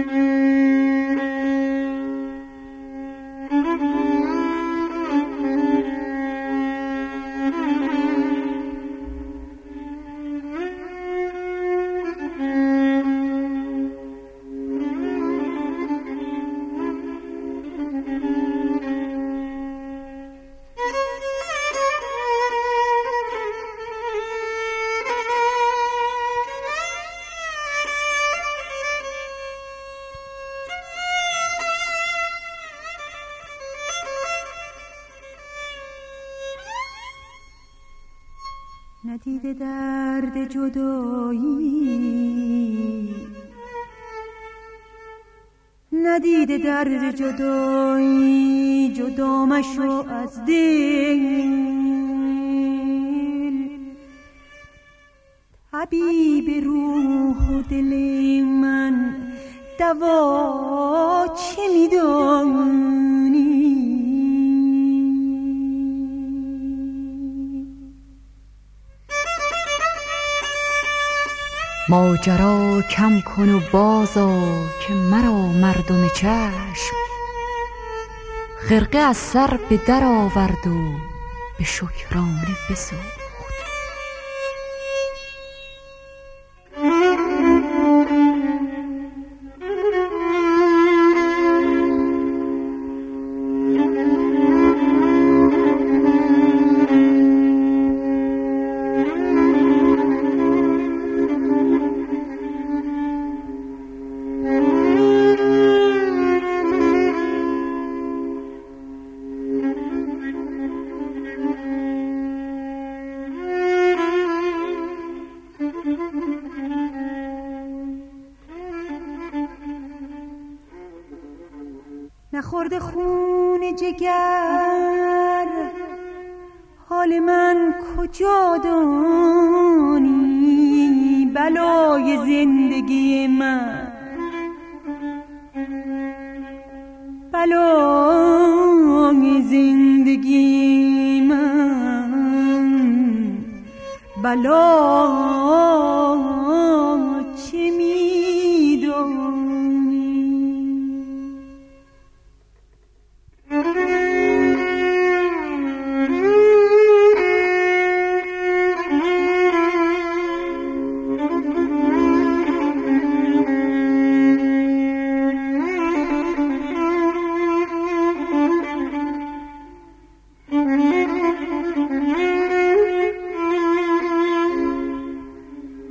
Mm-hmm. ندیده درد جدایی. ندیده درد جدایی جدا مشو از دل. حبیب روح و دل من دوا چه میدانی؟ ماجرا کم کن و بازا که مرا مردم چشم. خرقه از سر به در آورد و به شکرانه بسوخت نخورده خون جگر. حال من کجا دانی؟ بلای زندگی من. بلای زندگی من. بلای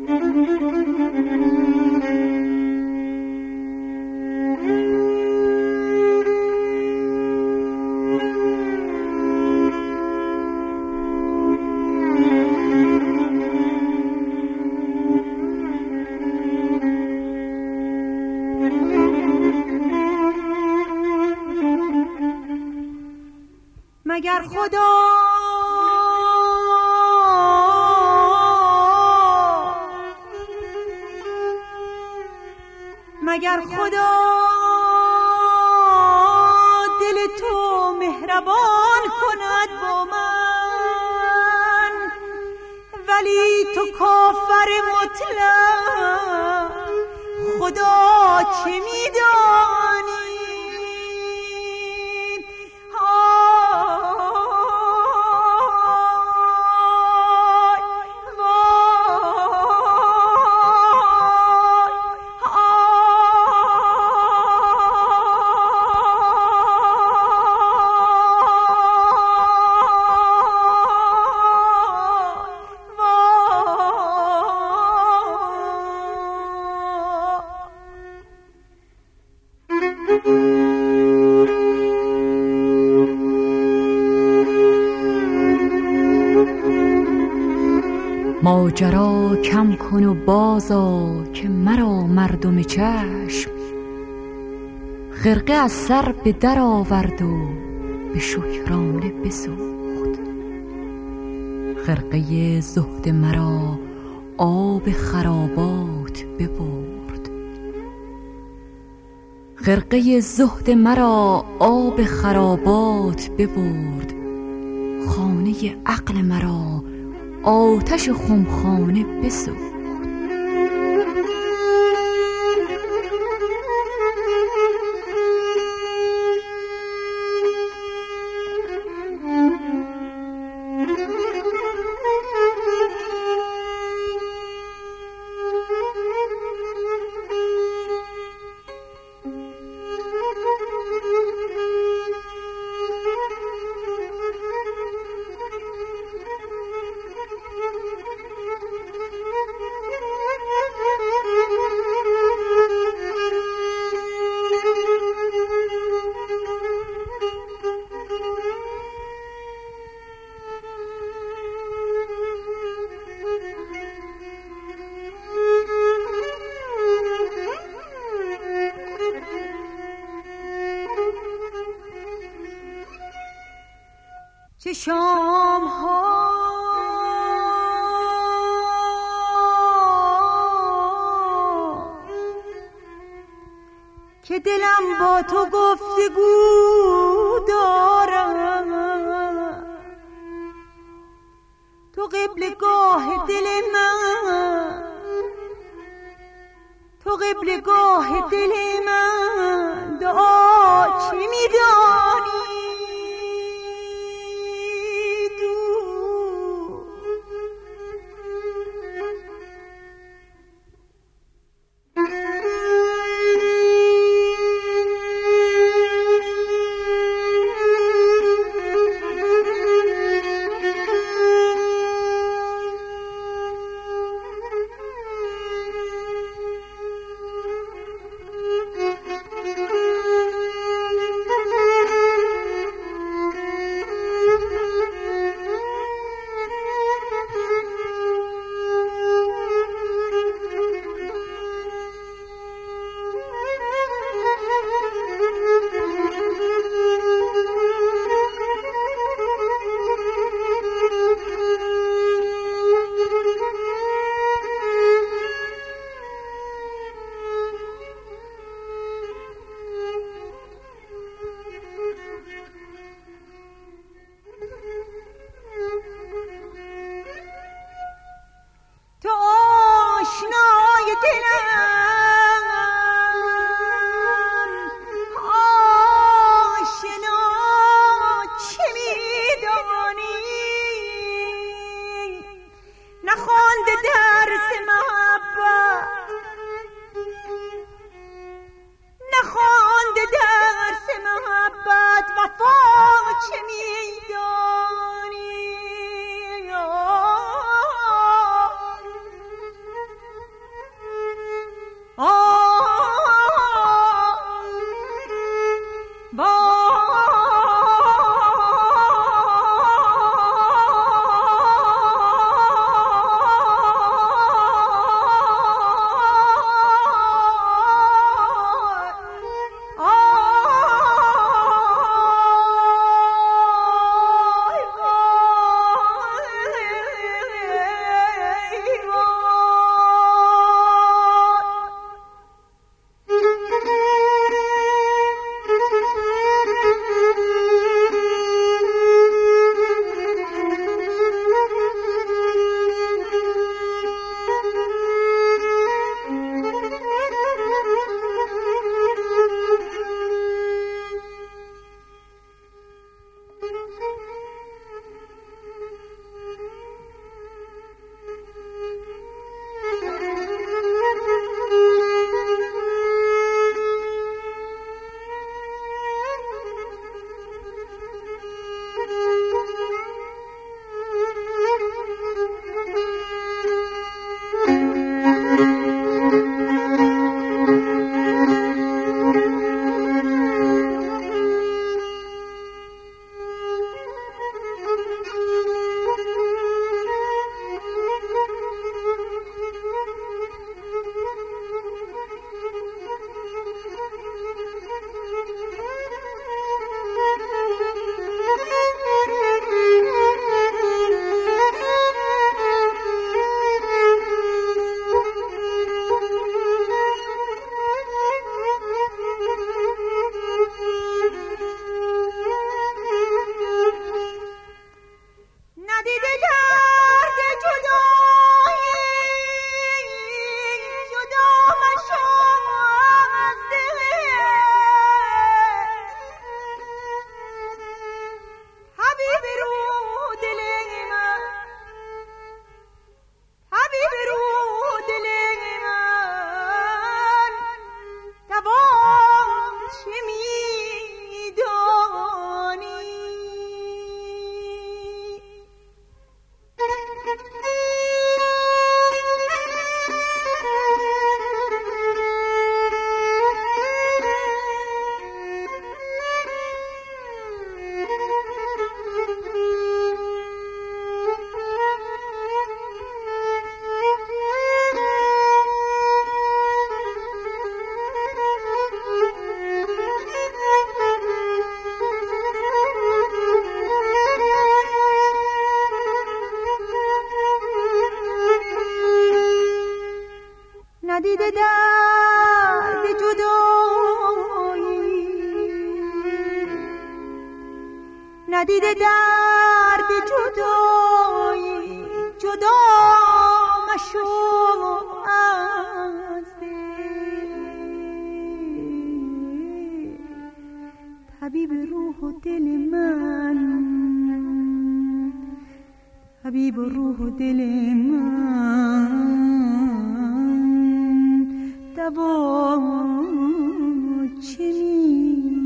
مگر خدا مگر خدا دل تو مهربان کند با من. ولی تو کافر مطلق خدا چه میدانی ماجرا کم کن و بازا که مرا مردم چشم. خرقه از سر به در آورد و به شکرانه بسوخت. خرقه زهد مرا آب خرابات ببرد. خرقه زهد مرا آب خرابات ببرد. خانه عقل مرا آتش خمخانه بسوخت شام ها که دلم با تو گفتگو دارم. تو قبل گاه دل من. تو قبل گاه دل من. دعا چی میدانی؟ طبیب روح و دل من. طبیب روح و دل من. دوا چه می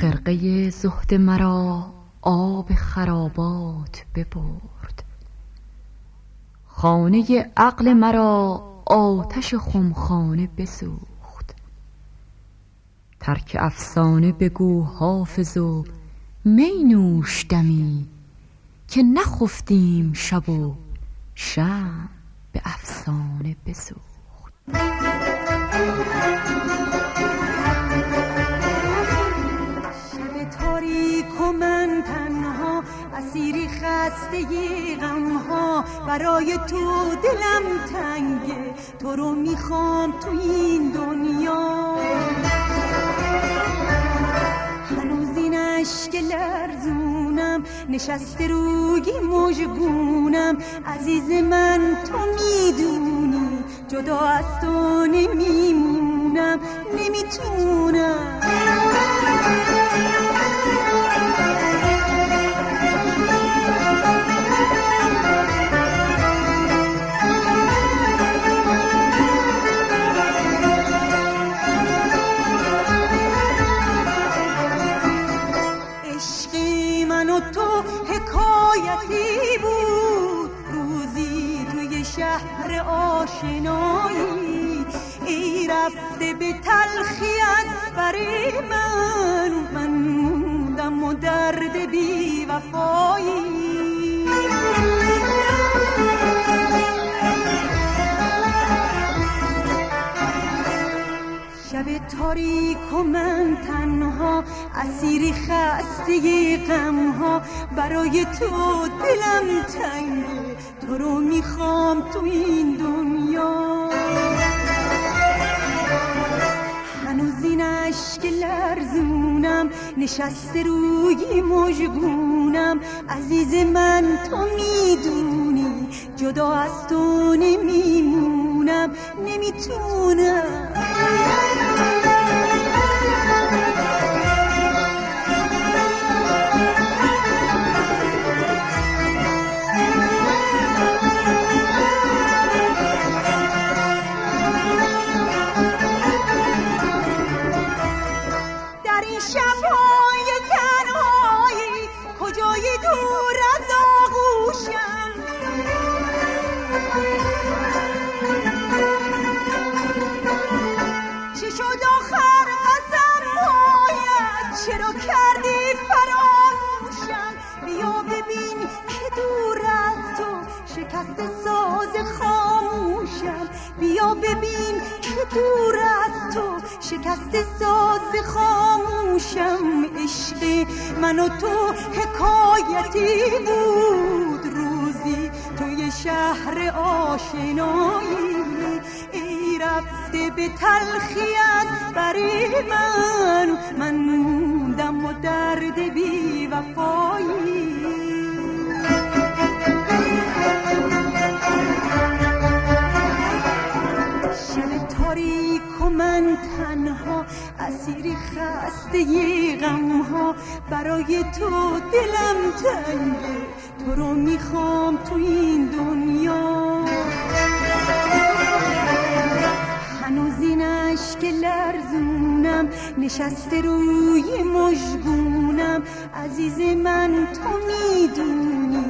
خرقه زهد مرا آب خرابات ببرد. خانه عقل مرا آتش خمخانه بسوخت. ترک افسانه بگو حافظ و می نوشدمی که نخفتیم شب و شم به افسانه بسوخت. خسته غم ها برای تو دلم تنگه. تو رو می‌خوام تو این دنیا. هنوز این عشق لرزونم. نشسته روی مژگونم عزیز من تو می‌دونی. جدا از تو نمیمونم. نمی‌تونم. من تنها اسیری خسته غم ها برای تو دلم تنگه تو رو می‌خوام تو این دنیا. هنوز این عشق لرزونم نشسته روی مژگونم. عزیز من تو می‌دونی جدا از تو نمیمونم نمی‌تونم. کجای دور از آغوشم؟ چه شد آخر قسمهایت چرا کردی فراموشم؟ بیا ببین که دور از تو شکست ساز خاموشم. بیا ببین که دور از تو شکست ساز خاموشم. من و تو حکایتی بود روزی توی شهر آشنایی. ای رفته به تلخیت برای من. من موندم و درد بی وفایی. شب تاریک من تنها اسیر خسته ی غم ها برای تو دلم تنگه تو رو می‌خوام تو این دنیا. هنوز این عشق لرزونم نشسته روی مجگونم عزیز من تو می‌دونی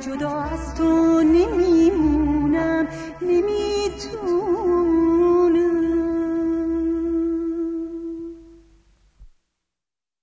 جدا از تو نمیمونم. نمی‌تونم